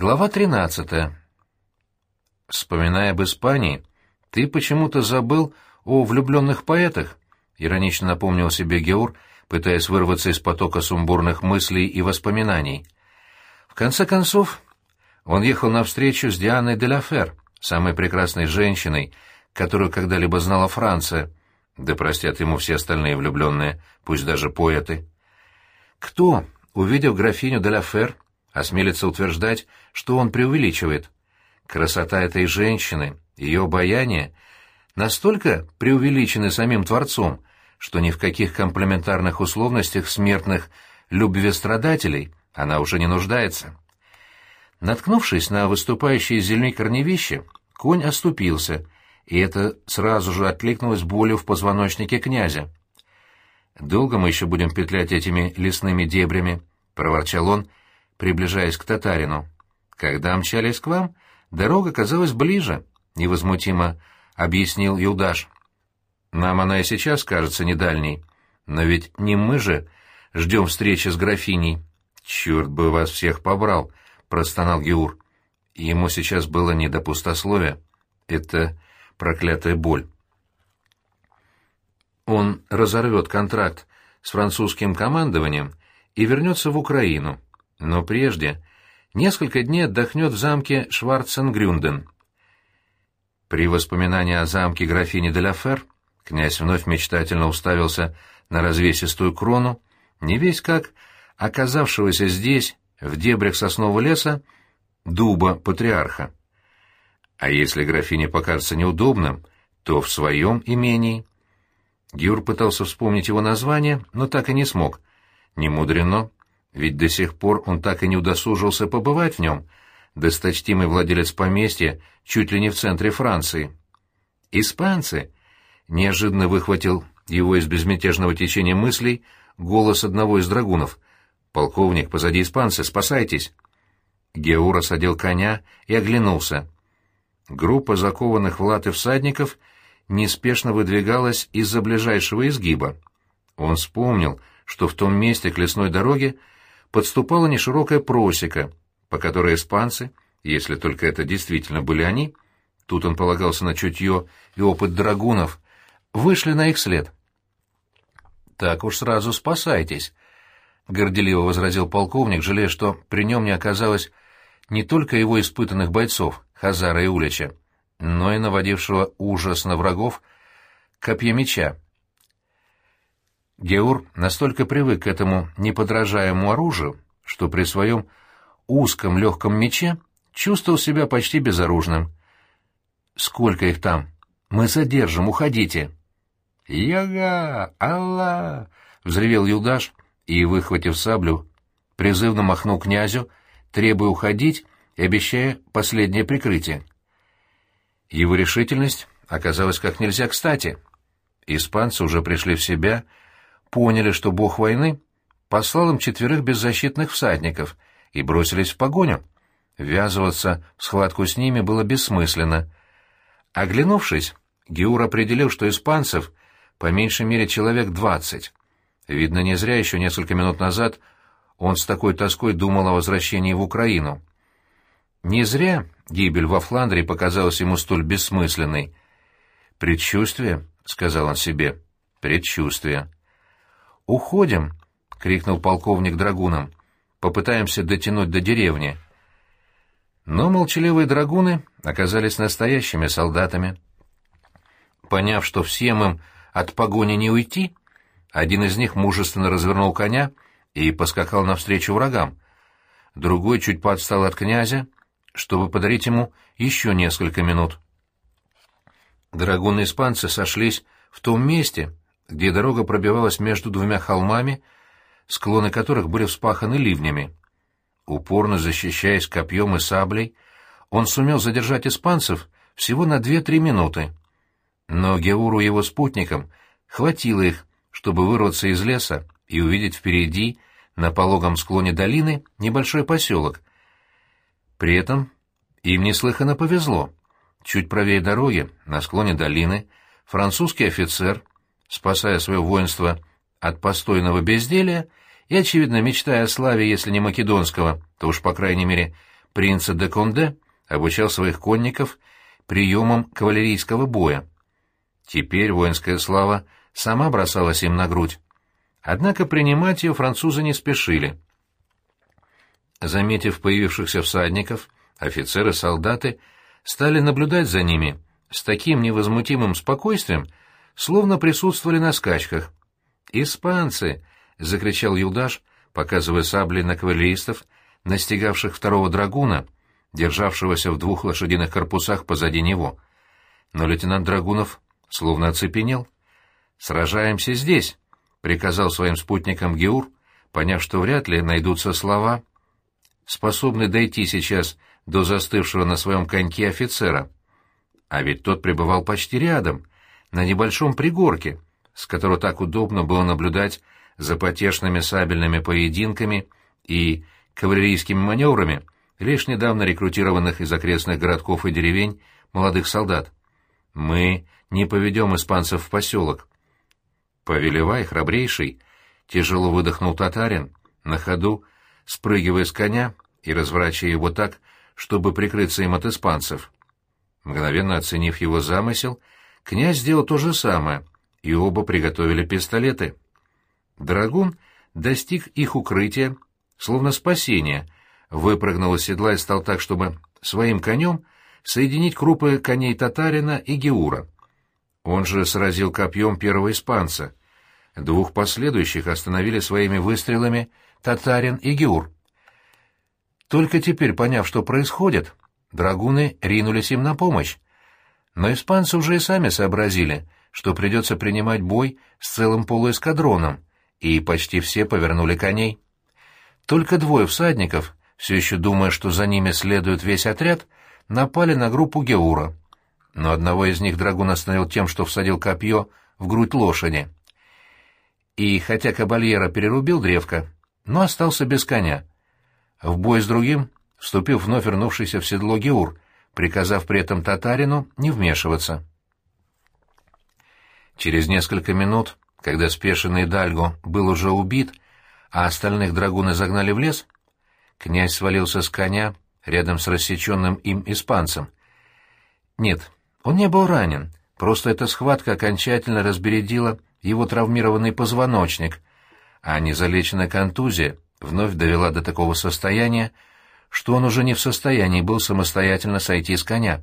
Глава 13. Вспоминая об Испании, ты почему-то забыл о влюбленных поэтах, иронично напомнил себе Геур, пытаясь вырваться из потока сумбурных мыслей и воспоминаний. В конце концов, он ехал на встречу с Дианой де ла самой прекрасной женщиной, которую когда-либо знала Франция, да простят ему все остальные влюбленные, пусть даже поэты. Кто, увидев графиню де ла осмелится утверждать, что он преувеличивает. Красота этой женщины, ее обаяние настолько преувеличены самим Творцом, что ни в каких комплементарных условностях смертных любвестрадателей она уже не нуждается. Наткнувшись на выступающие из земли корневища, конь оступился, и это сразу же откликнулось болью в позвоночнике князя. «Долго мы еще будем петлять этими лесными дебрями?» — проворчал он, приближаясь к татарину. «Когда мчались к вам, дорога казалась ближе», — невозмутимо объяснил Юдаш. «Нам она и сейчас кажется недальней, но ведь не мы же ждем встречи с графиней». «Черт бы вас всех побрал», — простонал Геур. Ему сейчас было не до пустословия. Это проклятая боль. Он разорвет контракт с французским командованием и вернется в Украину но прежде несколько дней отдохнет в замке Шварценгрюнден. При воспоминании о замке графини де князь вновь мечтательно уставился на развесистую крону, не весь как оказавшегося здесь, в дебрях соснового леса, дуба патриарха. А если графине покажется неудобным, то в своем имении. Гюр пытался вспомнить его название, но так и не смог. Не мудрено ведь до сих пор он так и не удосужился побывать в нем, досточтимый владелец поместья чуть ли не в центре Франции. «Испанцы!» — неожиданно выхватил его из безмятежного течения мыслей голос одного из драгунов. «Полковник, позади испанцы, спасайтесь!» Геур осадил коня и оглянулся. Группа закованных в латы всадников неспешно выдвигалась из-за ближайшего изгиба. Он вспомнил, что в том месте к лесной дороге подступала неширокая просека, по которой испанцы, если только это действительно были они, тут он полагался на чутье и опыт драгунов, вышли на их след. «Так уж сразу спасайтесь», — горделиво возразил полковник, жалея, что при нем не оказалось не только его испытанных бойцов, Хазара и Улича, но и наводившего ужас на врагов копья меча, Геур настолько привык к этому неподражаемому оружию, что при своем узком легком мече чувствовал себя почти безоружным. «Сколько их там? Мы задержим, уходите!» «Яга! Алла!» — взревел Юдаш и, выхватив саблю, призывно махнул князю, требуя уходить и обещая последнее прикрытие. Его решительность оказалась как нельзя кстати. Испанцы уже пришли в себя — поняли, что бог войны послал им четверых беззащитных всадников и бросились в погоню. Ввязываться в схватку с ними было бессмысленно. Оглянувшись, Геур определил, что испанцев по меньшей мере человек двадцать. Видно, не зря еще несколько минут назад он с такой тоской думал о возвращении в Украину. Не зря гибель во Фландрии показалась ему столь бессмысленной. «Предчувствие», — сказал он себе, — «предчувствие». «Уходим!» — крикнул полковник драгунам. «Попытаемся дотянуть до деревни». Но молчаливые драгуны оказались настоящими солдатами. Поняв, что всем им от погони не уйти, один из них мужественно развернул коня и поскакал навстречу врагам. Другой чуть подстал от князя, чтобы подарить ему еще несколько минут. Драгуны-испанцы сошлись в том месте, где дорога пробивалась между двумя холмами, склоны которых были вспаханы ливнями. Упорно защищаясь копьем и саблей, он сумел задержать испанцев всего на две-три минуты. Но Геуру и его спутникам хватило их, чтобы вырваться из леса и увидеть впереди, на пологом склоне долины, небольшой поселок. При этом им неслыханно повезло. Чуть правее дороги, на склоне долины, французский офицер — спасая свое воинство от постойного безделия и, очевидно, мечтая о славе, если не македонского, то уж, по крайней мере, принца де Конде обучал своих конников приемам кавалерийского боя. Теперь воинская слава сама бросалась им на грудь. Однако принимать ее французы не спешили. Заметив появившихся всадников, офицеры-солдаты стали наблюдать за ними с таким невозмутимым спокойствием, словно присутствовали на скачках. «Испанцы!» — закричал Юлдаш, показывая сабли на кавалеристов, настигавших второго драгуна, державшегося в двух лошадиных корпусах позади него. Но лейтенант Драгунов словно оцепенел. «Сражаемся здесь!» — приказал своим спутникам Геур, поняв, что вряд ли найдутся слова, способные дойти сейчас до застывшего на своем коньке офицера. А ведь тот пребывал почти рядом, на небольшом пригорке, с которого так удобно было наблюдать за потешными сабельными поединками и кавалерийскими маневрами лишь недавно рекрутированных из окрестных городков и деревень молодых солдат. Мы не поведем испанцев в поселок. Повелевай, храбрейший, тяжело выдохнул татарин, на ходу, спрыгивая с коня и разворачивая его так, чтобы прикрыться им от испанцев. Мгновенно оценив его замысел, князь сделал то же самое, и оба приготовили пистолеты. Драгун достиг их укрытия, словно спасения, выпрыгнул из седла и стал так, чтобы своим конем соединить крупы коней татарина и Геура. Он же сразил копьем первого испанца. Двух последующих остановили своими выстрелами татарин и Геур. Только теперь, поняв, что происходит, драгуны ринулись им на помощь. Но испанцы уже и сами сообразили, что придется принимать бой с целым полуэскадроном, и почти все повернули коней. Только двое всадников, все еще думая, что за ними следует весь отряд, напали на группу Геура. Но одного из них драгун остановил тем, что всадил копье в грудь лошади. И хотя кабальера перерубил древко, но остался без коня. В бой с другим вступил вновь вернувшийся в седло Геур, приказав при этом татарину не вмешиваться. Через несколько минут когда спешенный Дальго был уже убит, а остальных драгуны загнали в лес, князь свалился с коня рядом с рассеченным им испанцем. Нет, он не был ранен, просто эта схватка окончательно разбередила его травмированный позвоночник, а незалеченная контузия вновь довела до такого состояния, что он уже не в состоянии был самостоятельно сойти с коня.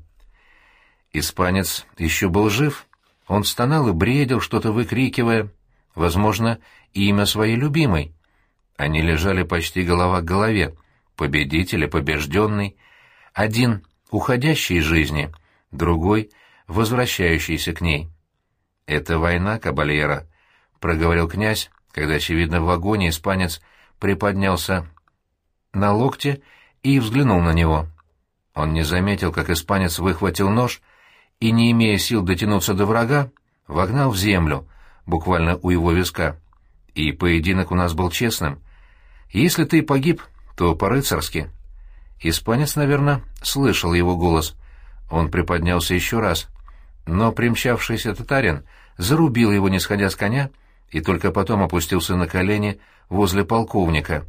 Испанец еще был жив, он стонал и бредил, что-то выкрикивая, возможно, имя своей любимой. Они лежали почти голова к голове, победитель и побежденный. Один — уходящий из жизни, другой — возвращающийся к ней. «Это война, кабальера», — проговорил князь, когда, очевидно, в вагоне испанец приподнялся на локте и взглянул на него. Он не заметил, как испанец выхватил нож — и, не имея сил дотянуться до врага, вогнал в землю, буквально у его виска. И поединок у нас был честным. Если ты погиб, то по-рыцарски. Испанец, наверное, слышал его голос. Он приподнялся еще раз. Но примчавшийся татарин зарубил его, не сходя с коня, и только потом опустился на колени возле полковника.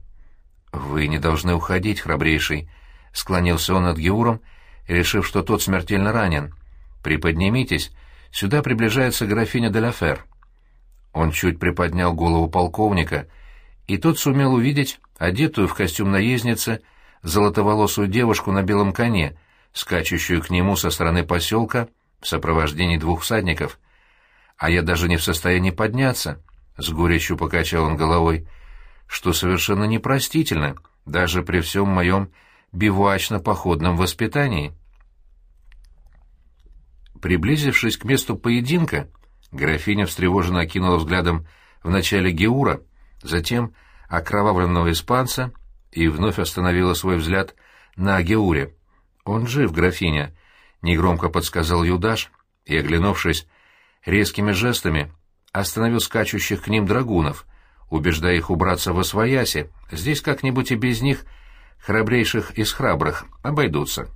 «Вы не должны уходить, храбрейший», — склонился он над Геуром, решив, что тот смертельно ранен. «Приподнимитесь, сюда приближается графиня де Ла Он чуть приподнял голову полковника, и тот сумел увидеть одетую в костюм наездницы золотоволосую девушку на белом коне, скачущую к нему со стороны поселка в сопровождении двух всадников. А я даже не в состоянии подняться, — с горечью покачал он головой, — что совершенно непростительно, даже при всем моем бивуачно-походном воспитании. Приблизившись к месту поединка, графиня встревоженно окинула взглядом вначале Геура, затем окровавленного испанца и вновь остановила свой взгляд на Геуре. «Он жив, графиня», — негромко подсказал Юдаш и, оглянувшись, резкими жестами остановил скачущих к ним драгунов, убеждая их убраться во свояси, здесь как-нибудь и без них, храбрейших из храбрых, обойдутся.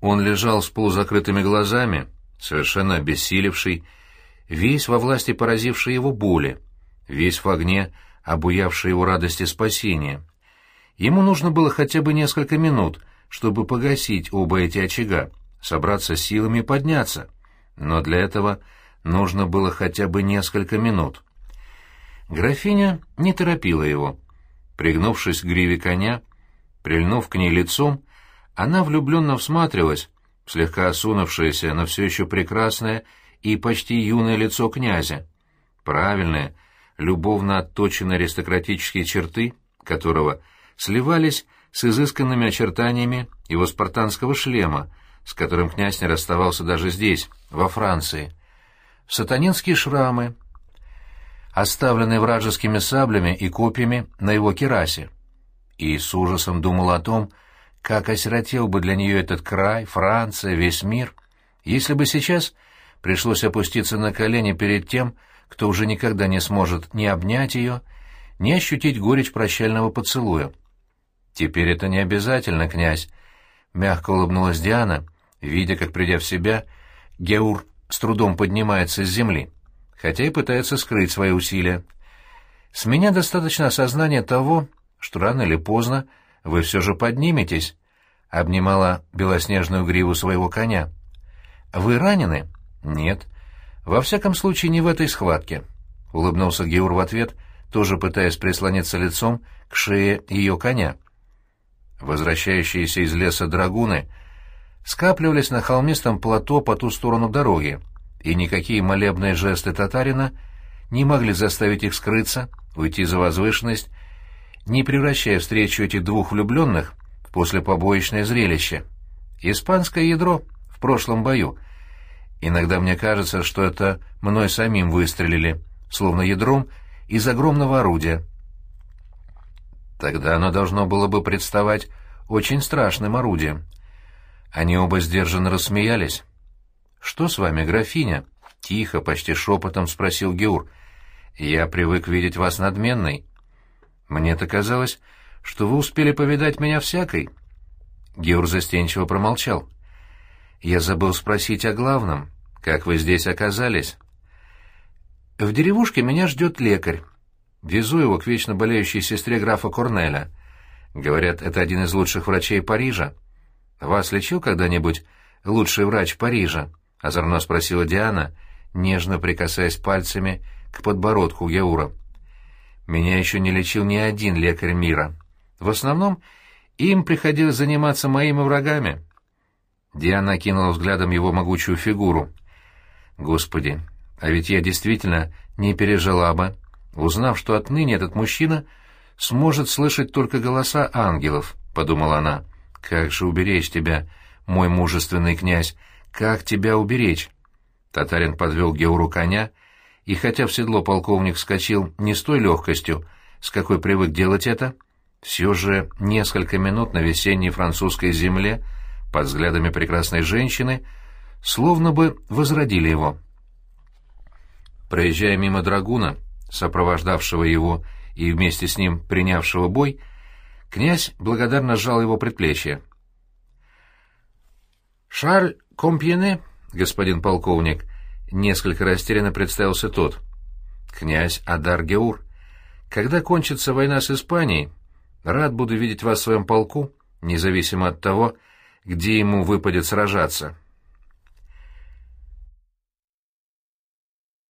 Он лежал с полузакрытыми глазами, совершенно обессилевший, весь во власти поразившей его боли, весь в огне, обуявшей его радости спасения. Ему нужно было хотя бы несколько минут, чтобы погасить оба эти очага, собраться силами и подняться. Но для этого нужно было хотя бы несколько минут. Графиня не торопила его. Пригнувшись к гриве коня, прильнув к ней лицом, она влюбленно всматривалась слегка осунувшееся, но все еще прекрасное и почти юное лицо князя. Правильные, любовно отточенные аристократические черты, которого сливались с изысканными очертаниями его спартанского шлема, с которым князь не расставался даже здесь, во Франции. Сатанинские шрамы, оставленные вражескими саблями и копьями на его керасе. И с ужасом думал о том, как осиротел бы для нее этот край, Франция, весь мир, если бы сейчас пришлось опуститься на колени перед тем, кто уже никогда не сможет ни обнять ее, ни ощутить горечь прощального поцелуя. «Теперь это не обязательно, князь», — мягко улыбнулась Диана, видя, как, придя в себя, Геур с трудом поднимается с земли, хотя и пытается скрыть свои усилия. «С меня достаточно осознания того, что рано или поздно вы все же подниметесь», — обнимала белоснежную гриву своего коня. «Вы ранены?» «Нет». «Во всяком случае, не в этой схватке», — улыбнулся Геур в ответ, тоже пытаясь прислониться лицом к шее ее коня. Возвращающиеся из леса драгуны скапливались на холмистом плато по ту сторону дороги, и никакие молебные жесты татарина не могли заставить их скрыться, уйти за возвышенность, не превращая встречу этих двух влюбленных в послепобоечное зрелище. Испанское ядро в прошлом бою. Иногда мне кажется, что это мной самим выстрелили, словно ядром из огромного орудия. Тогда оно должно было бы представать очень страшным орудием. Они оба сдержанно рассмеялись. «Что с вами, графиня?» — тихо, почти шепотом спросил Геур. «Я привык видеть вас надменной. Мне-то казалось, что вы успели повидать меня всякой». Геур застенчиво промолчал. «Я забыл спросить о главном. Как вы здесь оказались?» «В деревушке меня ждет лекарь. Везу его к вечно болеющей сестре графа Корнеля. Говорят, это один из лучших врачей Парижа. Вас лечил когда-нибудь лучший врач Парижа?» — озорно спросила Диана, нежно прикасаясь пальцами к подбородку Геура. «Меня еще не лечил ни один лекарь мира. В основном им приходилось заниматься моими врагами». Диана кинула взглядом его могучую фигуру. «Господи, а ведь я действительно не пережила бы, узнав, что отныне этот мужчина сможет слышать только голоса ангелов», — подумала она. «Как же уберечь тебя, мой мужественный князь, как тебя уберечь?» Татарин подвел Геуру коня, и хотя в седло полковник вскочил не с той легкостью, с какой привык делать это, все же несколько минут на весенней французской земле под взглядами прекрасной женщины словно бы возродили его. Проезжая мимо драгуна, сопровождавшего его и вместе с ним принявшего бой, князь благодарно сжал его предплечье. «Шарль Компьене, господин полковник», — несколько растерянно представился тот. «Князь Адар Геур, когда кончится война с Испанией, рад буду видеть вас в своем полку, независимо от того, где ему выпадет сражаться».